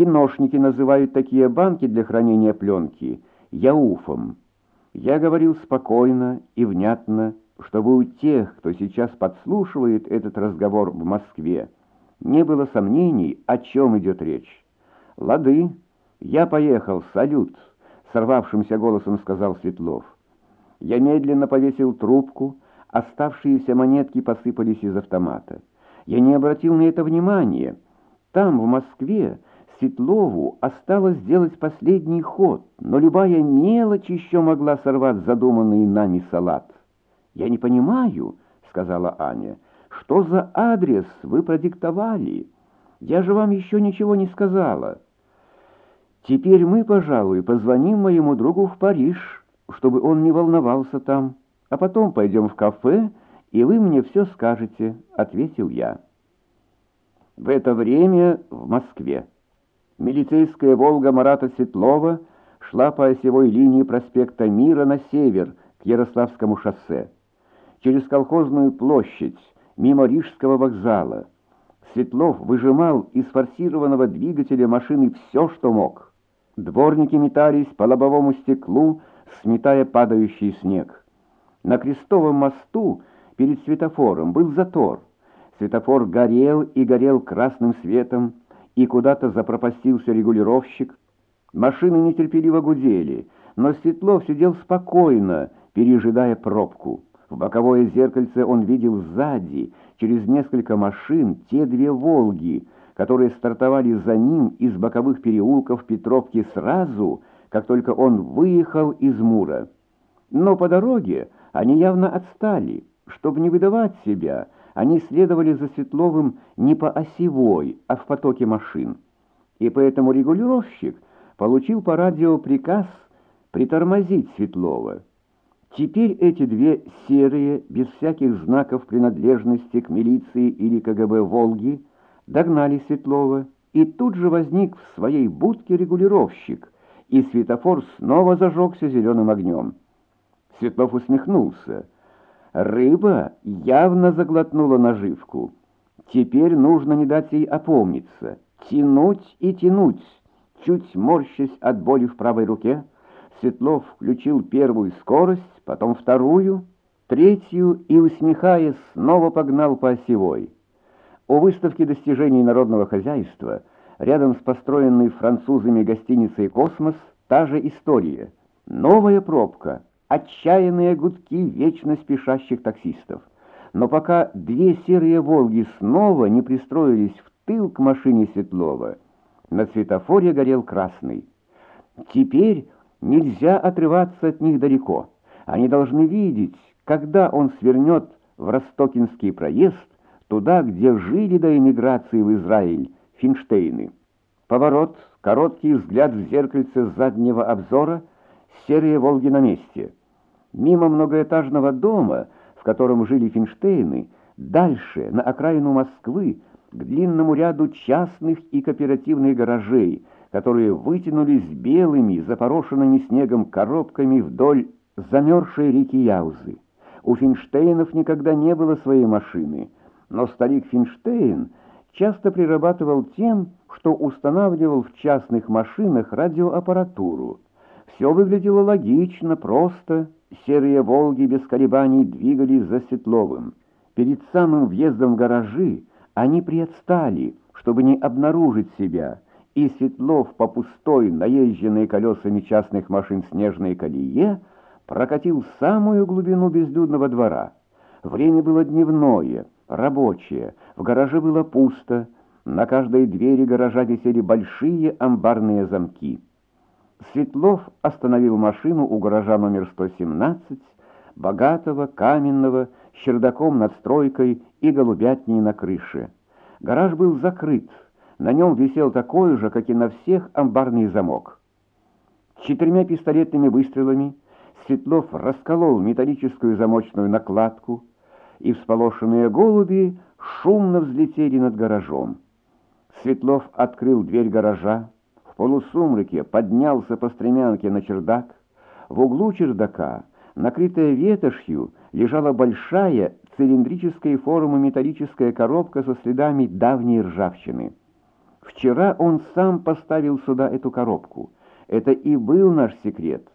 Киношники называют такие банки для хранения пленки яуфом. Я говорил спокойно и внятно, чтобы у тех, кто сейчас подслушивает этот разговор в Москве, не было сомнений, о чем идет речь. «Лады, я поехал, салют», — сорвавшимся голосом сказал Светлов. Я медленно повесил трубку, оставшиеся монетки посыпались из автомата. Я не обратил на это внимания. Там, в Москве, Светлову осталось сделать последний ход, но любая мелочь еще могла сорвать задуманный нами салат. «Я не понимаю», — сказала Аня, — «что за адрес вы продиктовали? Я же вам еще ничего не сказала». «Теперь мы, пожалуй, позвоним моему другу в Париж, чтобы он не волновался там, а потом пойдем в кафе, и вы мне все скажете», — ответил я. В это время в Москве. Милицейская «Волга» Марата Светлова шла по осевой линии проспекта Мира на север к Ярославскому шоссе. Через колхозную площадь, мимо Рижского вокзала. Светлов выжимал из форсированного двигателя машины все, что мог. Дворники метались по лобовому стеклу, сметая падающий снег. На Крестовом мосту перед светофором был затор. Светофор горел и горел красным светом, и куда-то запропастился регулировщик. Машины нетерпеливо гудели, но Светлов сидел спокойно, пережидая пробку. В боковое зеркальце он видел сзади, через несколько машин, те две «Волги», которые стартовали за ним из боковых переулков Петровки сразу, как только он выехал из Мура. Но по дороге они явно отстали, чтобы не выдавать себя — они следовали за Светловым не по осевой, а в потоке машин. И поэтому регулировщик получил по радио приказ притормозить Светлова. Теперь эти две серые, без всяких знаков принадлежности к милиции или КГБ «Волги» догнали Светлова, и тут же возник в своей будке регулировщик, и светофор снова зажегся зеленым огнем. Светлов усмехнулся — Рыба явно заглотнула наживку. Теперь нужно не дать ей опомниться. Тянуть и тянуть. Чуть морщась от боли в правой руке, Светлов включил первую скорость, потом вторую, третью и, усмехаясь, снова погнал по осевой. У выставки достижений народного хозяйства, рядом с построенной французами гостиницей «Космос», та же история. Новая пробка — отчаянные гудки вечно спешащих таксистов. Но пока две серые «Волги» снова не пристроились в тыл к машине Светлова, на светофоре горел красный. Теперь нельзя отрываться от них далеко. Они должны видеть, когда он свернет в Ростокинский проезд, туда, где жили до эмиграции в Израиль Финштейны. Поворот, короткий взгляд в зеркальце заднего обзора, серые «Волги» на месте — Мимо многоэтажного дома, в котором жили Финштейны, дальше, на окраину Москвы, к длинному ряду частных и кооперативных гаражей, которые вытянулись белыми, запорошенными снегом коробками вдоль замерзшей реки Яузы. У Финштейнов никогда не было своей машины, но старик Финштейн часто прирабатывал тем, что устанавливал в частных машинах радиоаппаратуру. Все выглядело логично, просто, Серые «Волги» без колебаний двигались за Светловым. Перед самым въездом в гаражи они приотстали, чтобы не обнаружить себя, и Светлов по пустой, наезженной колесами частных машин снежной колее прокатил самую глубину безлюдного двора. Время было дневное, рабочее, в гараже было пусто, на каждой двери гаража висели большие амбарные замки. Светлов остановил машину у гаража номер 117, богатого, каменного, с чердаком над стройкой и голубятней на крыше. Гараж был закрыт, на нем висел такой же, как и на всех, амбарный замок. Четырьмя пистолетными выстрелами Светлов расколол металлическую замочную накладку, и всполошенные голуби шумно взлетели над гаражом. Светлов открыл дверь гаража, полусумраке поднялся по стремянке на чердак. В углу чердака, накрытая ветошью, лежала большая цилиндрической формы металлическая коробка со следами давней ржавчины. Вчера он сам поставил сюда эту коробку. Это и был наш секрет.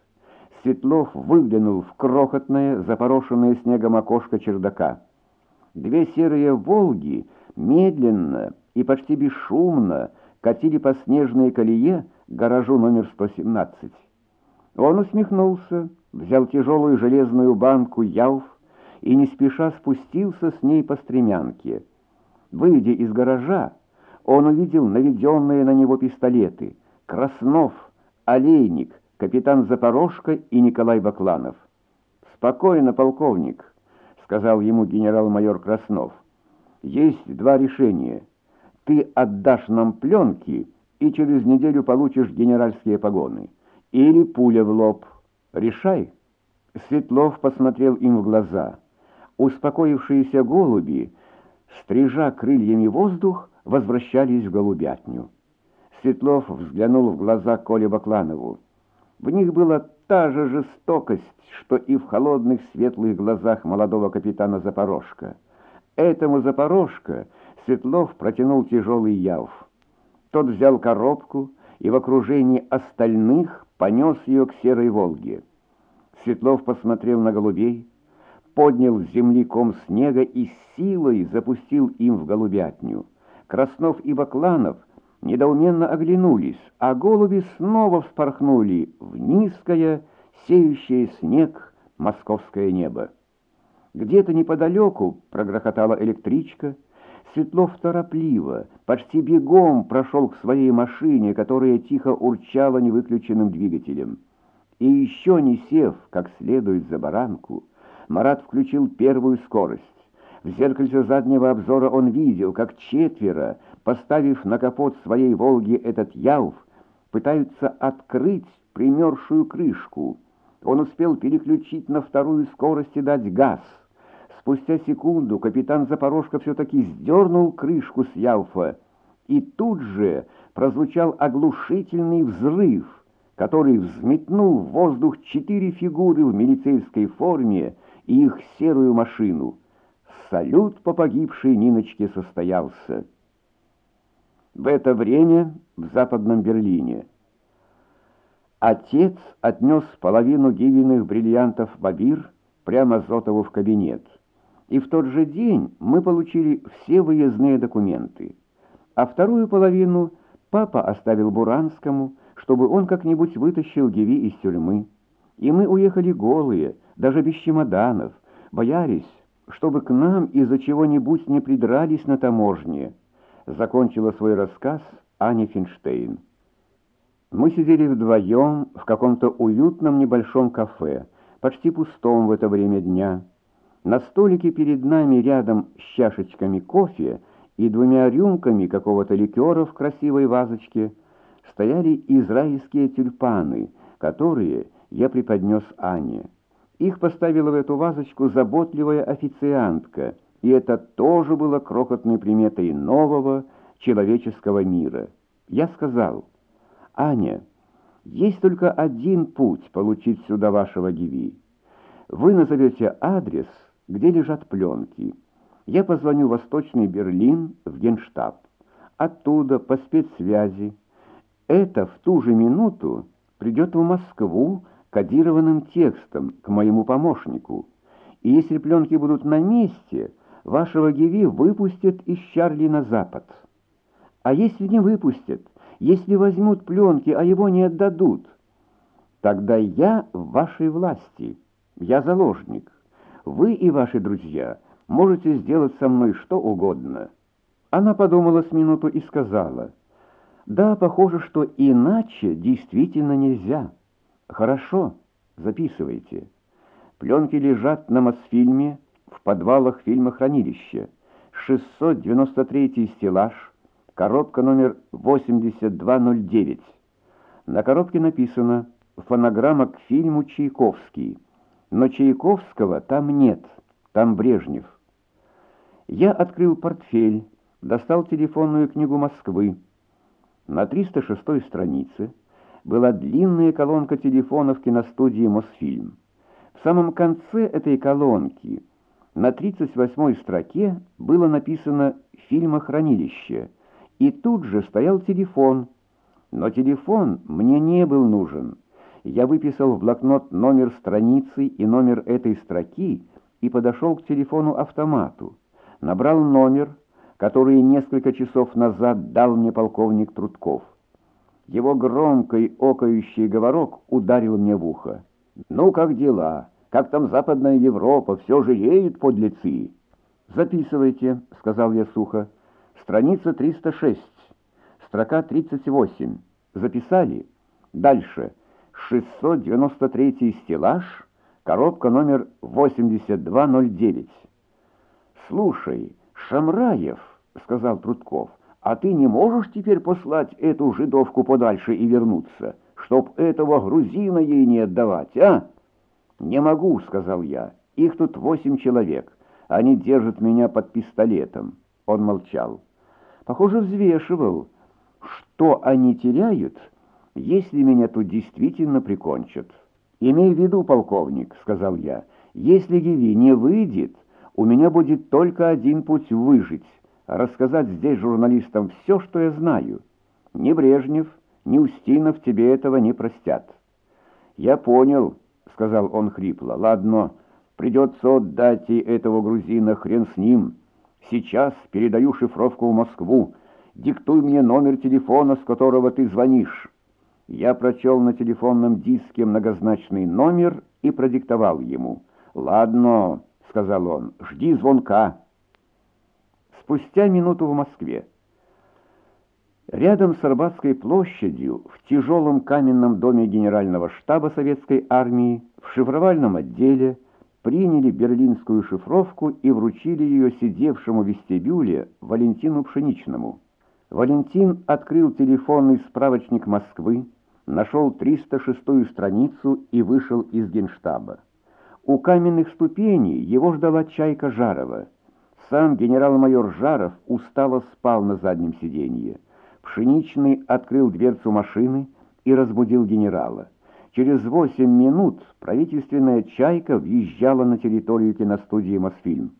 Светлов выглянул в крохотное, запорошенное снегом окошко чердака. Две серые «Волги» медленно и почти бесшумно катили по снежной колее к гаражу номер 117. Он усмехнулся, взял тяжелую железную банку «Яуф» и не спеша спустился с ней по стремянке. Выйдя из гаража, он увидел наведенные на него пистолеты «Краснов», «Олейник», капитан Запорожка и Николай Бакланов. «Спокойно, полковник», — сказал ему генерал-майор Краснов. «Есть два решения. Ты отдашь нам пленки и через неделю получишь генеральские погоны. Или пуля в лоб. Решай». Светлов посмотрел им в глаза. Успокоившиеся голуби, стрижа крыльями воздух, возвращались в голубятню. Светлов взглянул в глаза Коле Бакланову. В них была та же жестокость, что и в холодных светлых глазах молодого капитана Запорожка. Этому Запорожка Светлов протянул тяжелый яв. Тот взял коробку и в окружении остальных понес ее к серой «Волге». Светлов посмотрел на голубей, поднял с земли ком снега и силой запустил им в голубятню. Краснов и Бакланов недоуменно оглянулись, а голуби снова вспорхнули в низкое, сеющее снег московское небо. Где-то неподалеку прогрохотала электричка, Светлов торопливо, почти бегом прошел к своей машине, которая тихо урчала невыключенным двигателем. И еще не сев, как следует за баранку, Марат включил первую скорость. В зеркальце заднего обзора он видел, как четверо, поставив на капот своей «Волги» этот яуф, пытаются открыть примершую крышку. Он успел переключить на вторую скорость и дать газ. Спустя секунду капитан Запорожка все-таки сдернул крышку с яуфа, и тут же прозвучал оглушительный взрыв, который взметнул в воздух четыре фигуры в милицейской форме и их серую машину — салют по погибшей Ниночке состоялся. В это время в Западном Берлине отец отнес половину Гивиных бриллиантов Бабир прямо Зотову в кабинет. И в тот же день мы получили все выездные документы. А вторую половину папа оставил Буранскому, чтобы он как-нибудь вытащил Гиви из тюрьмы. И мы уехали голые, даже без чемоданов, боялись, чтобы к нам из-за чего-нибудь не придрались на таможне», закончила свой рассказ Аня Финштейн. Мы сидели вдвоем в каком-то уютном небольшом кафе, почти пустом в это время дня. На столике перед нами рядом с чашечками кофе и двумя рюмками какого-то ликера в красивой вазочке стояли израильские тюльпаны, которые я преподнес Ане. Их поставила в эту вазочку заботливая официантка, и это тоже было крохотной приметой нового человеческого мира. Я сказал, «Аня, есть только один путь получить сюда вашего Гиви. Вы назовете адрес, где лежат пленки. Я позвоню в Восточный Берлин, в Генштаб. Оттуда, по спецсвязи. Это в ту же минуту придет в Москву, кодированным текстом к моему помощнику. И если пленки будут на месте, вашего Гиви выпустят из Чарли на запад. А если не выпустят, если возьмут пленки, а его не отдадут, тогда я в вашей власти, я заложник. Вы и ваши друзья можете сделать со мной что угодно». Она подумала с минуту и сказала, «Да, похоже, что иначе действительно нельзя». Хорошо, записывайте. Пленки лежат на Мосфильме в подвалах фильмохранилища. 693 стеллаж, коробка номер 8209. На коробке написано «Фонограмма к фильму Чайковский». Но Чайковского там нет, там Брежнев. Я открыл портфель, достал телефонную книгу Москвы. На 306 странице была длинная колонка телефонов киностудии «Мосфильм». В самом конце этой колонки на 38-й строке было написано «Фильмохранилище», И тут же стоял телефон. Но телефон мне не был нужен. Я выписал в блокнот номер страницы и номер этой строки и подошел к телефону-автомату. Набрал номер, который несколько часов назад дал мне полковник Трудков. Его громкий окающий говорок ударил мне в ухо. «Ну, как дела? Как там Западная Европа? Все же едет подлецы!» «Записывайте», — сказал я сухо. «Страница 306, строка 38. Записали? Дальше. 693 стеллаж, коробка номер 8209». «Слушай, Шамраев», — сказал Трудков, — «а ты не можешь теперь послать эту жидовку подальше и вернуться, чтоб этого грузина ей не отдавать, а?» «Не могу», — сказал я, — «их тут восемь человек». Они держат меня под пистолетом». Он молчал. Похоже, взвешивал, что они теряют, если меня тут действительно прикончат. «Имей в виду, полковник», — сказал я, — «если Гиви не выйдет, у меня будет только один путь выжить — рассказать здесь журналистам все, что я знаю. Ни Брежнев, ни Устинов тебе этого не простят». «Я понял», — сказал он хрипло. «Ладно». Придется отдать и этого грузина, хрен с ним. Сейчас передаю шифровку в Москву. Диктуй мне номер телефона, с которого ты звонишь». Я прочел на телефонном диске многозначный номер и продиктовал ему. «Ладно», — сказал он, — «жди звонка». Спустя минуту в Москве. Рядом с Арбатской площадью, в тяжелом каменном доме генерального штаба советской армии, в шифровальном отделе, приняли берлинскую шифровку и вручили ее сидевшему в вестибюле Валентину Пшеничному. Валентин открыл телефонный справочник Москвы, нашел 306-ю страницу и вышел из генштаба. У каменных ступеней его ждала чайка Жарова. Сам генерал-майор Жаров устало спал на заднем сиденье. Пшеничный открыл дверцу машины и разбудил генерала. Через восемь минут правительственная «Чайка» въезжала на территорию киностудии «Мосфильм».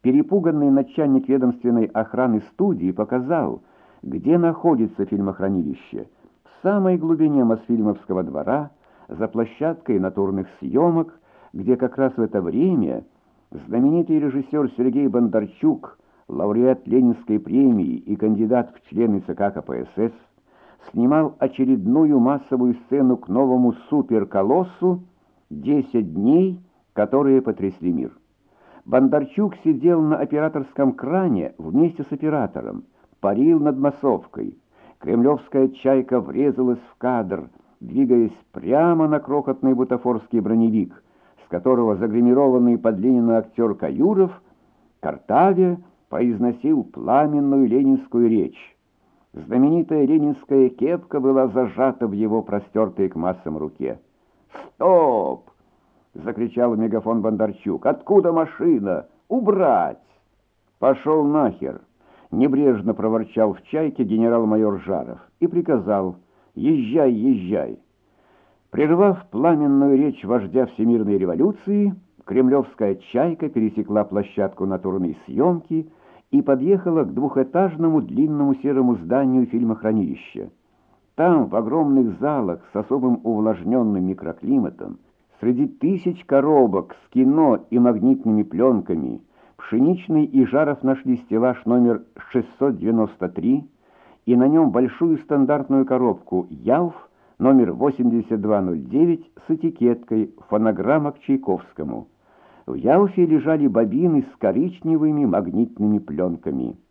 Перепуганный начальник ведомственной охраны студии показал, где находится фильмохранилище. Самой глубине Мосфильмовского двора, за площадкой натурных съемок, где как раз в это время знаменитый режиссер Сергей Бондарчук, лауреат Ленинской премии и кандидат в члены ЦК КПСС, снимал очередную массовую сцену к новому суперколоссу «Десять дней, которые потрясли мир». Бондарчук сидел на операторском кране вместе с оператором, парил над массовкой. Кремлевская чайка врезалась в кадр, двигаясь прямо на крохотный бутафорский броневик, с которого загримированный под Ленина актер Каюров, Картаве, произносил пламенную ленинскую речь. Знаменитая ленинская кепка была зажата в его простертой к массам руке. «Стоп!» — закричал мегафон Бондарчук. «Откуда машина? Убрать!» «Пошел нахер!» — небрежно проворчал в чайке генерал-майор Жаров и приказал «Езжай, езжай!» Прервав пламенную речь вождя Всемирной революции, кремлевская чайка пересекла площадку натурной съемки — и подъехала к двухэтажному длинному серому зданию фильмохранилища. Там, в огромных залах с особым увлажненным микроклиматом, среди тысяч коробок с кино и магнитными пленками, Пшеничный и Жаров нашли стеллаж номер 693 и на нем большую стандартную коробку «Ялф» номер 8209 с этикеткой «Фонограмма к Чайковскому». В Яуфе лежали бобины с коричневыми магнитными пленками –